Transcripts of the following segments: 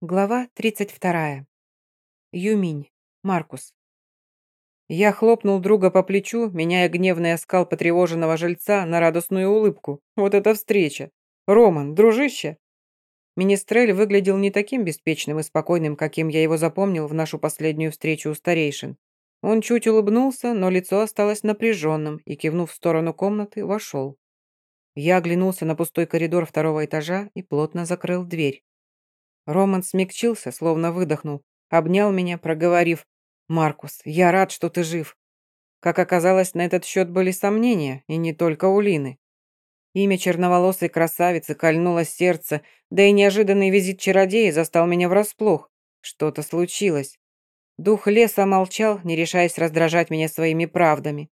Глава 32. Юминь. Маркус. Я хлопнул друга по плечу, меняя гневный оскал потревоженного жильца на радостную улыбку. Вот это встреча! Роман, дружище! Министрель выглядел не таким беспечным и спокойным, каким я его запомнил в нашу последнюю встречу у старейшин. Он чуть улыбнулся, но лицо осталось напряженным и, кивнув в сторону комнаты, вошел. Я оглянулся на пустой коридор второго этажа и плотно закрыл дверь. Роман смягчился, словно выдохнул, обнял меня, проговорив «Маркус, я рад, что ты жив». Как оказалось, на этот счет были сомнения, и не только у Лины. Имя черноволосой красавицы кольнуло сердце, да и неожиданный визит чародея застал меня врасплох. Что-то случилось. Дух леса молчал, не решаясь раздражать меня своими правдами.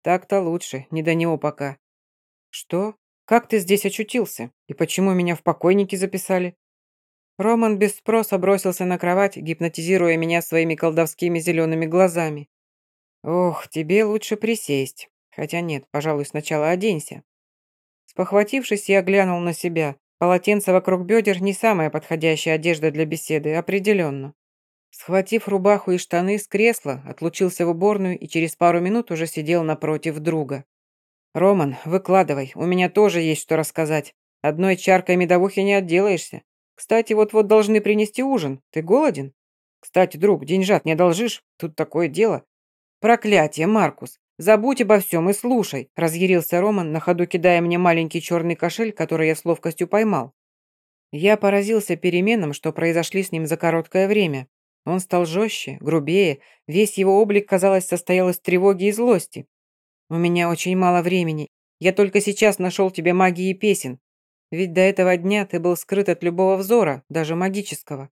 Так-то лучше, не до него пока. «Что? Как ты здесь очутился? И почему меня в покойники записали?» Роман без спроса бросился на кровать, гипнотизируя меня своими колдовскими зелеными глазами. «Ох, тебе лучше присесть. Хотя нет, пожалуй, сначала оденься». Спохватившись, я глянул на себя. Полотенце вокруг бедер не самая подходящая одежда для беседы, определенно. Схватив рубаху и штаны с кресла, отлучился в уборную и через пару минут уже сидел напротив друга. «Роман, выкладывай, у меня тоже есть что рассказать. Одной чаркой медовухи не отделаешься. Кстати, вот-вот должны принести ужин. Ты голоден? Кстати, друг, деньжат не одолжишь? Тут такое дело. Проклятие, Маркус. Забудь обо всем и слушай, разъярился Роман, на ходу кидая мне маленький черный кошель, который я с ловкостью поймал. Я поразился переменам, что произошли с ним за короткое время. Он стал жестче, грубее, весь его облик, казалось, состоял из тревоги и злости. «У меня очень мало времени. Я только сейчас нашел тебе магии песен. Ведь до этого дня ты был скрыт от любого взора, даже магического.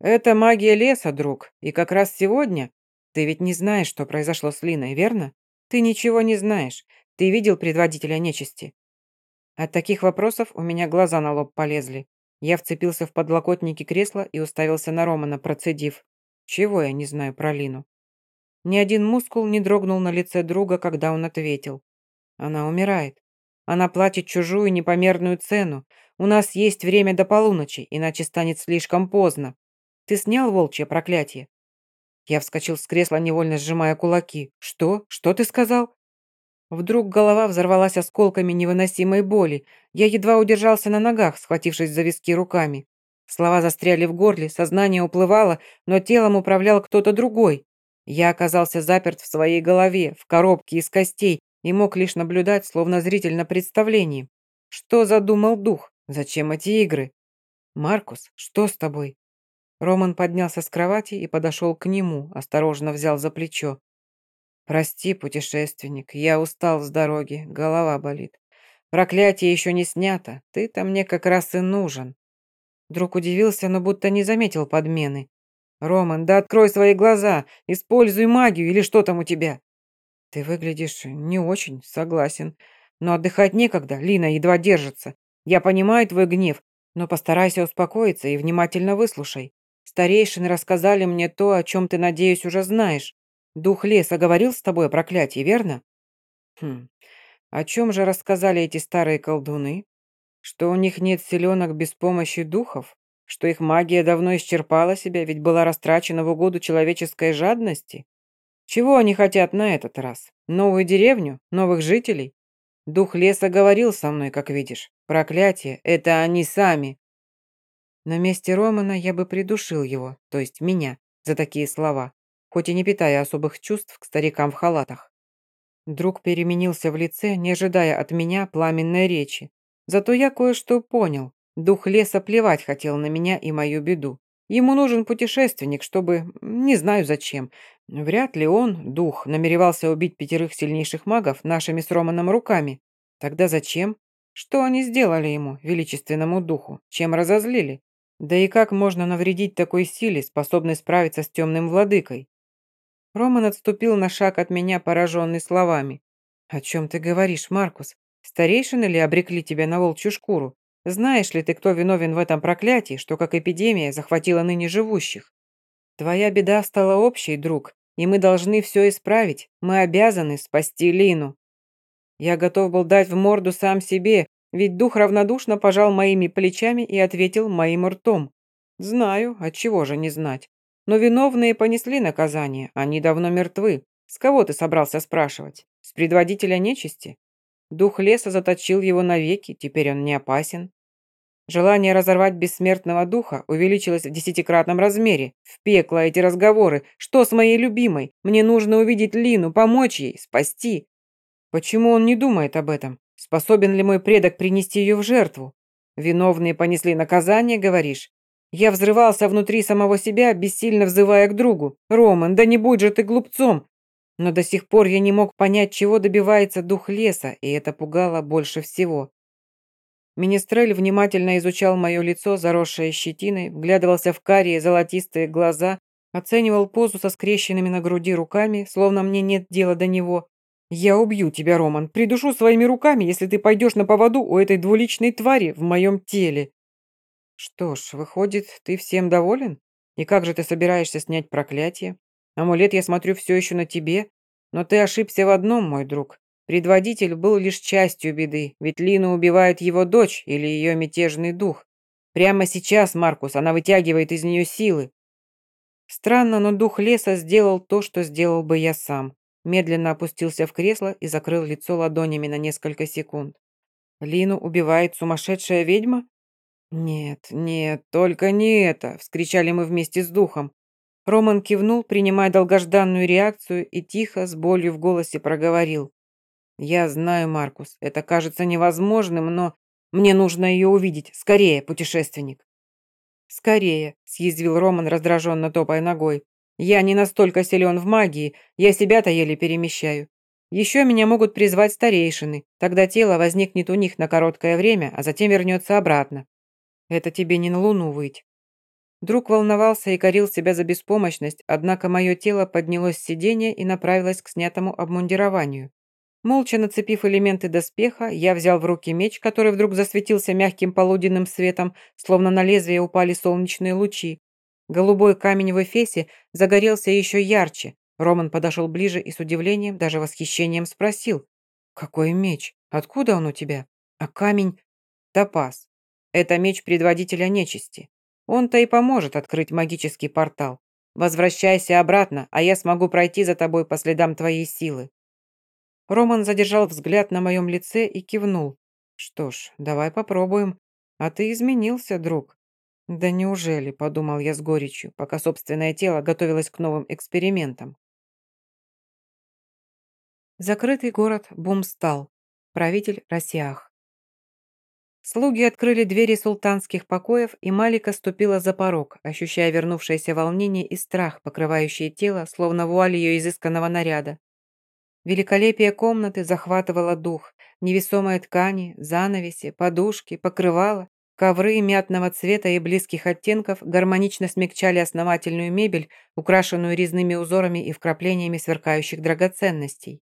Это магия леса, друг, и как раз сегодня... Ты ведь не знаешь, что произошло с Линой, верно? Ты ничего не знаешь. Ты видел предводителя нечисти? От таких вопросов у меня глаза на лоб полезли. Я вцепился в подлокотники кресла и уставился на Романа, процедив. Чего я не знаю про Лину? Ни один мускул не дрогнул на лице друга, когда он ответил. Она умирает. Она платит чужую непомерную цену. У нас есть время до полуночи, иначе станет слишком поздно. Ты снял волчье проклятие?» Я вскочил с кресла, невольно сжимая кулаки. «Что? Что ты сказал?» Вдруг голова взорвалась осколками невыносимой боли. Я едва удержался на ногах, схватившись за виски руками. Слова застряли в горле, сознание уплывало, но телом управлял кто-то другой. Я оказался заперт в своей голове, в коробке из костей, и мог лишь наблюдать, словно зритель на представлении. Что задумал дух? Зачем эти игры? «Маркус, что с тобой?» Роман поднялся с кровати и подошел к нему, осторожно взял за плечо. «Прости, путешественник, я устал с дороги, голова болит. Проклятие еще не снято, ты-то мне как раз и нужен». Друг удивился, но будто не заметил подмены. «Роман, да открой свои глаза, используй магию или что там у тебя?» «Ты выглядишь не очень, согласен. Но отдыхать некогда, Лина едва держится. Я понимаю твой гнев, но постарайся успокоиться и внимательно выслушай. Старейшины рассказали мне то, о чем ты, надеюсь, уже знаешь. Дух леса говорил с тобой о проклятии, верно?» «Хм, о чем же рассказали эти старые колдуны? Что у них нет селенок без помощи духов? Что их магия давно исчерпала себя, ведь была растрачена в угоду человеческой жадности? Чего они хотят на этот раз? Новую деревню? Новых жителей? Дух леса говорил со мной, как видишь. Проклятие – это они сами. На месте Романа я бы придушил его, то есть меня, за такие слова, хоть и не питая особых чувств к старикам в халатах. Друг переменился в лице, не ожидая от меня пламенной речи. Зато я кое-что понял. Дух леса плевать хотел на меня и мою беду. Ему нужен путешественник, чтобы... Не знаю зачем. Вряд ли он, дух, намеревался убить пятерых сильнейших магов нашими с Романом руками. Тогда зачем? Что они сделали ему, величественному духу? Чем разозлили? Да и как можно навредить такой силе, способной справиться с темным владыкой? Роман отступил на шаг от меня, пораженный словами. «О чем ты говоришь, Маркус? Старейшины ли обрекли тебя на волчью шкуру? Знаешь ли ты, кто виновен в этом проклятии, что как эпидемия захватила ныне живущих? Твоя беда стала общей, друг, и мы должны все исправить. Мы обязаны спасти Лину. Я готов был дать в морду сам себе, ведь дух равнодушно пожал моими плечами и ответил моим ртом. Знаю, от чего же не знать. Но виновные понесли наказание, они давно мертвы. С кого ты собрался спрашивать? С предводителя нечисти? Дух леса заточил его навеки, теперь он не опасен. Желание разорвать бессмертного духа увеличилось в десятикратном размере. В пекло эти разговоры. Что с моей любимой? Мне нужно увидеть Лину, помочь ей, спасти. Почему он не думает об этом? Способен ли мой предок принести ее в жертву? Виновные понесли наказание, говоришь? Я взрывался внутри самого себя, бессильно взывая к другу. «Роман, да не будь же ты глупцом!» Но до сих пор я не мог понять, чего добивается дух леса, и это пугало больше всего. Министрель внимательно изучал мое лицо, заросшее щетиной, вглядывался в карие золотистые глаза, оценивал позу со скрещенными на груди руками, словно мне нет дела до него. «Я убью тебя, Роман, придушу своими руками, если ты пойдешь на поводу у этой двуличной твари в моем теле». «Что ж, выходит, ты всем доволен? И как же ты собираешься снять проклятие? Амулет, я смотрю, все еще на тебе. Но ты ошибся в одном, мой друг. Предводитель был лишь частью беды, ведь Лину убивает его дочь или ее мятежный дух. Прямо сейчас, Маркус, она вытягивает из нее силы. Странно, но дух леса сделал то, что сделал бы я сам. Медленно опустился в кресло и закрыл лицо ладонями на несколько секунд. Лину убивает сумасшедшая ведьма? «Нет, нет, только не это!» – вскричали мы вместе с духом. Роман кивнул, принимая долгожданную реакцию, и тихо, с болью в голосе проговорил. «Я знаю, Маркус, это кажется невозможным, но мне нужно ее увидеть. Скорее, путешественник!» «Скорее!» – съязвил Роман, раздраженно топая ногой. «Я не настолько силен в магии, я себя-то еле перемещаю. Еще меня могут призвать старейшины, тогда тело возникнет у них на короткое время, а затем вернется обратно. Это тебе не на луну выть. Друг волновался и корил себя за беспомощность, однако мое тело поднялось с сиденья и направилось к снятому обмундированию. Молча нацепив элементы доспеха, я взял в руки меч, который вдруг засветился мягким полуденным светом, словно на лезвие упали солнечные лучи. Голубой камень в эфесе загорелся еще ярче. Роман подошел ближе и с удивлением, даже восхищением спросил. «Какой меч? Откуда он у тебя? А камень?» «Топаз. Это меч предводителя нечисти. Он-то и поможет открыть магический портал. Возвращайся обратно, а я смогу пройти за тобой по следам твоей силы». Роман задержал взгляд на моем лице и кивнул. «Что ж, давай попробуем. А ты изменился, друг». «Да неужели?» – подумал я с горечью, пока собственное тело готовилось к новым экспериментам. Закрытый город Бумстал. Правитель Росиах. Слуги открыли двери султанских покоев, и Малика ступила за порог, ощущая вернувшееся волнение и страх, покрывающие тело, словно вуаль ее изысканного наряда. Великолепие комнаты захватывало дух. Невесомые ткани, занавеси, подушки, покрывала, ковры мятного цвета и близких оттенков гармонично смягчали основательную мебель, украшенную резными узорами и вкраплениями сверкающих драгоценностей.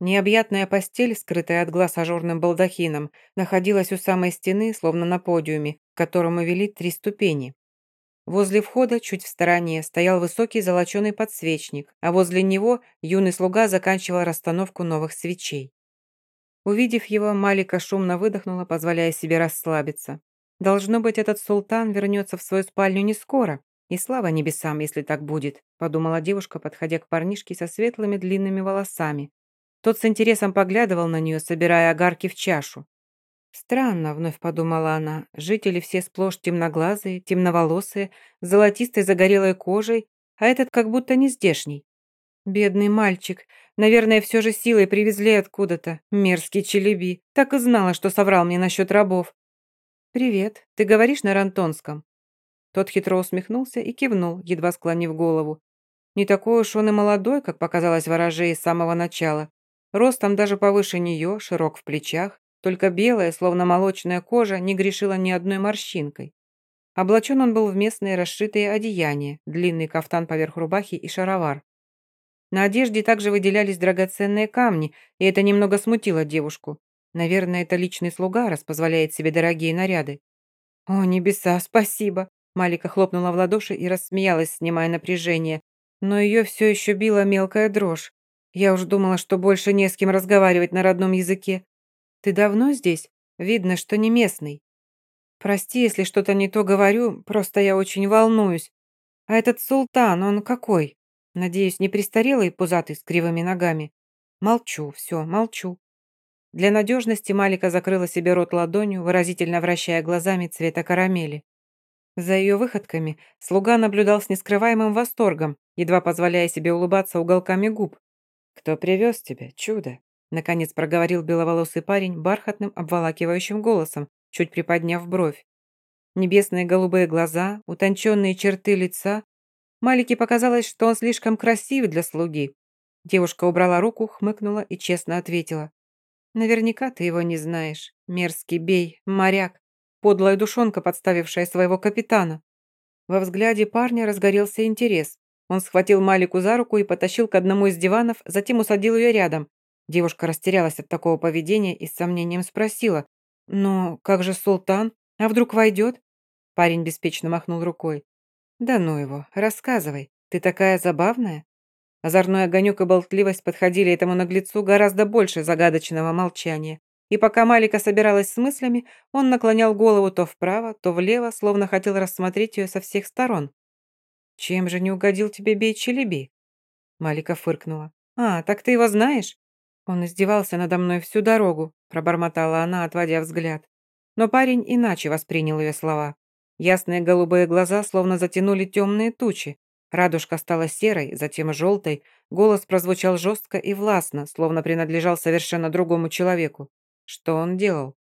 Необъятная постель, скрытая от глаз ажурным балдахином, находилась у самой стены, словно на подиуме, к которому вели три ступени. Возле входа, чуть в стороне, стоял высокий золоченый подсвечник, а возле него юный слуга заканчивал расстановку новых свечей. Увидев его, Малика шумно выдохнула, позволяя себе расслабиться. «Должно быть, этот султан вернется в свою спальню не скоро, и слава небесам, если так будет», подумала девушка, подходя к парнишке со светлыми длинными волосами, тот с интересом поглядывал на нее, собирая огарки в чашу. «Странно», — вновь подумала она, — «жители все сплошь темноглазые, темноволосые, с золотистой загорелой кожей, а этот как будто не здешний. Бедный мальчик. Наверное, все же силой привезли откуда-то. Мерзкий челеби. Так и знала, что соврал мне насчет рабов. «Привет. Ты говоришь на рантонском?» Тот хитро усмехнулся и кивнул, едва склонив голову. Не такой уж он и молодой, как показалось ворожей с самого начала. Ростом даже повыше нее, широк в плечах, только белая, словно молочная кожа, не грешила ни одной морщинкой. Облачен он был в местные расшитые одеяния, длинный кафтан поверх рубахи и шаровар. На одежде также выделялись драгоценные камни, и это немного смутило девушку. Наверное, это личный слуга, раз позволяет себе дорогие наряды. «О, небеса, спасибо!» Малика хлопнула в ладоши и рассмеялась, снимая напряжение. Но ее все еще била мелкая дрожь. Я уж думала, что больше не с кем разговаривать на родном языке. Ты давно здесь? Видно, что не местный. «Прости, если что-то не то говорю, просто я очень волнуюсь. А этот султан, он какой? Надеюсь, не престарелый пузатый с кривыми ногами? Молчу, все, молчу». Для надежности Малика закрыла себе рот ладонью, выразительно вращая глазами цвета карамели. За ее выходками слуга наблюдал с нескрываемым восторгом, едва позволяя себе улыбаться уголками губ. «Кто привез тебя, чудо?» Наконец проговорил беловолосый парень бархатным, обволакивающим голосом, чуть приподняв бровь. Небесные голубые глаза, утонченные черты лица. Малике показалось, что он слишком красив для слуги. Девушка убрала руку, хмыкнула и честно ответила. «Наверняка ты его не знаешь. Мерзкий бей, моряк, подлая душонка, подставившая своего капитана». Во взгляде парня разгорелся интерес. Он схватил Малику за руку и потащил к одному из диванов, затем усадил ее рядом. Девушка растерялась от такого поведения и с сомнением спросила. «Но как же султан? А вдруг войдет?» Парень беспечно махнул рукой. «Да ну его, рассказывай. Ты такая забавная». Озорной огонек и болтливость подходили этому наглецу гораздо больше загадочного молчания. И пока Малика собиралась с мыслями, он наклонял голову то вправо, то влево, словно хотел рассмотреть ее со всех сторон. «Чем же не угодил тебе бей-челеби?» Малика фыркнула. «А, так ты его знаешь?» «Он издевался надо мной всю дорогу», пробормотала она, отводя взгляд. Но парень иначе воспринял ее слова. Ясные голубые глаза словно затянули темные тучи. Радужка стала серой, затем желтой. Голос прозвучал жестко и властно, словно принадлежал совершенно другому человеку. Что он делал?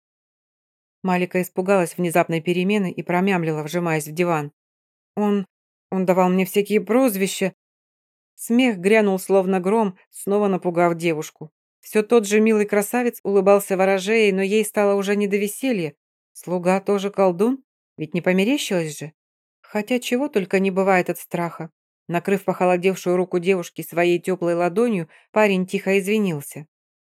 Малика испугалась внезапной перемены и промямлила, вжимаясь в диван. «Он... он давал мне всякие прозвища». Смех грянул словно гром, снова напугав девушку. Все тот же милый красавец улыбался ворожеей, но ей стало уже не до веселья. Слуга тоже колдун? Ведь не померещилось же? Хотя чего только не бывает от страха. Накрыв похолодевшую руку девушки своей теплой ладонью, парень тихо извинился.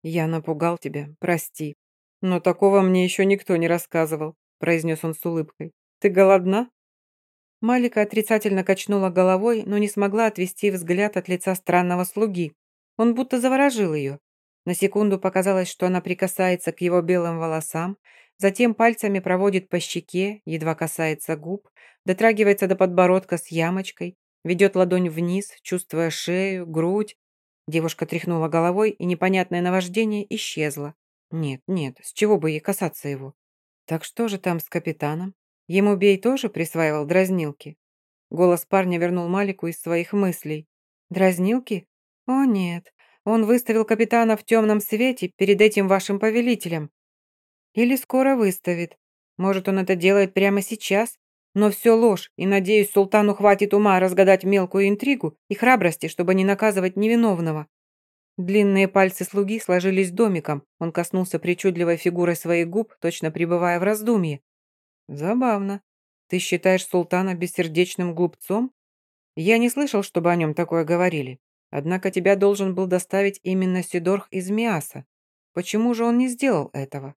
«Я напугал тебя, прости. Но такого мне еще никто не рассказывал», произнес он с улыбкой. «Ты голодна?» Малика отрицательно качнула головой, но не смогла отвести взгляд от лица странного слуги. Он будто заворожил ее. На секунду показалось, что она прикасается к его белым волосам, затем пальцами проводит по щеке, едва касается губ, дотрагивается до подбородка с ямочкой, ведет ладонь вниз, чувствуя шею, грудь. Девушка тряхнула головой, и непонятное наваждение исчезло. Нет, нет, с чего бы ей касаться его? Так что же там с капитаном? Ему Бей тоже присваивал дразнилки? Голос парня вернул Малику из своих мыслей. Дразнилки? О нет, он выставил капитана в темном свете перед этим вашим повелителем. Или скоро выставит. Может, он это делает прямо сейчас? Но все ложь, и, надеюсь, султану хватит ума разгадать мелкую интригу и храбрости, чтобы не наказывать невиновного. Длинные пальцы слуги сложились домиком. Он коснулся причудливой фигурой своих губ, точно пребывая в раздумье. Забавно. Ты считаешь султана бессердечным глупцом? Я не слышал, чтобы о нем такое говорили. Однако тебя должен был доставить именно Сидорх из Миаса. Почему же он не сделал этого?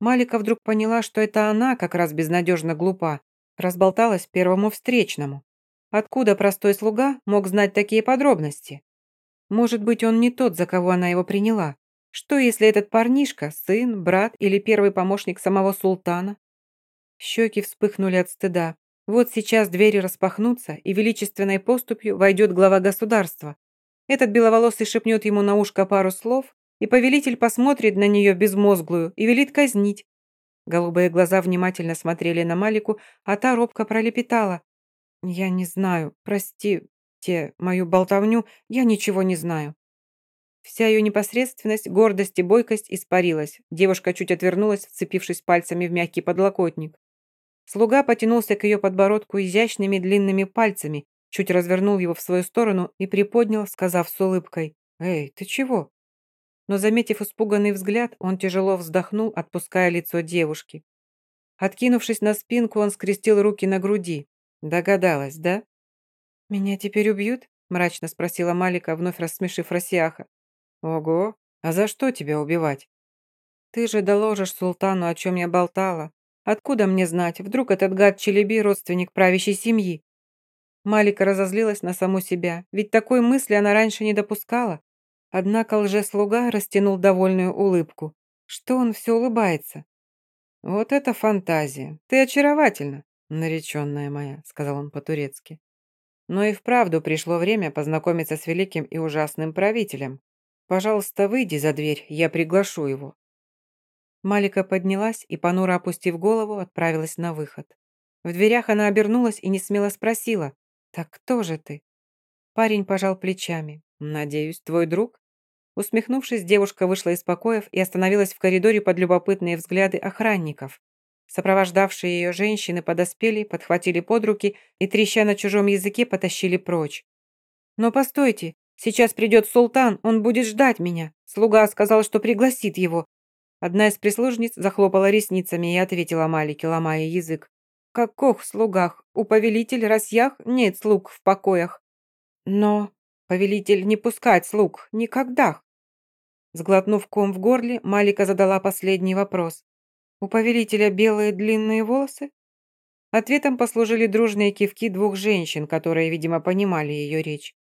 Малика вдруг поняла, что это она как раз безнадежно глупа, разболталась первому встречному. Откуда простой слуга мог знать такие подробности? Может быть, он не тот, за кого она его приняла? Что, если этот парнишка, сын, брат или первый помощник самого султана? Щеки вспыхнули от стыда. Вот сейчас двери распахнутся, и величественной поступью войдет глава государства. Этот беловолосый шепнет ему на ушко пару слов, и повелитель посмотрит на нее безмозглую и велит казнить. Голубые глаза внимательно смотрели на Малику, а та робко пролепетала. «Я не знаю, простите мою болтовню, я ничего не знаю». Вся ее непосредственность, гордость и бойкость испарилась. Девушка чуть отвернулась, вцепившись пальцами в мягкий подлокотник. Слуга потянулся к ее подбородку изящными длинными пальцами, чуть развернул его в свою сторону и приподнял, сказав с улыбкой «Эй, ты чего?» Но, заметив испуганный взгляд, он тяжело вздохнул, отпуская лицо девушки. Откинувшись на спинку, он скрестил руки на груди. Догадалась, да? «Меня теперь убьют?» – мрачно спросила Малика, вновь рассмешив Росиаха. «Ого, а за что тебя убивать?» «Ты же доложишь султану, о чем я болтала. Откуда мне знать, вдруг этот гад Челеби родственник правящей семьи? Малика разозлилась на саму себя, ведь такой мысли она раньше не допускала. Однако лже-слуга растянул довольную улыбку. Что он все улыбается? «Вот это фантазия! Ты очаровательна, нареченная моя», — сказал он по-турецки. «Но и вправду пришло время познакомиться с великим и ужасным правителем. Пожалуйста, выйди за дверь, я приглашу его». Малика поднялась и, понуро опустив голову, отправилась на выход. В дверях она обернулась и несмело спросила, «Так кто же ты?» Парень пожал плечами. «Надеюсь, твой друг?» Усмехнувшись, девушка вышла из покоев и остановилась в коридоре под любопытные взгляды охранников. Сопровождавшие ее женщины подоспели, подхватили под руки и, треща на чужом языке, потащили прочь. «Но постойте, сейчас придет султан, он будет ждать меня. Слуга сказал, что пригласит его». Одна из прислужниц захлопала ресницами и ответила Малике, ломая язык. «Каков слугах? У повелитель Расьях нет слуг в покоях». «Но повелитель не пускать слуг, никогда». Сглотнув ком в горле, Малика задала последний вопрос. «У повелителя белые длинные волосы?» Ответом послужили дружные кивки двух женщин, которые, видимо, понимали ее речь.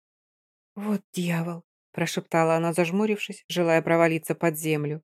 «Вот дьявол!» – прошептала она, зажмурившись, желая провалиться под землю.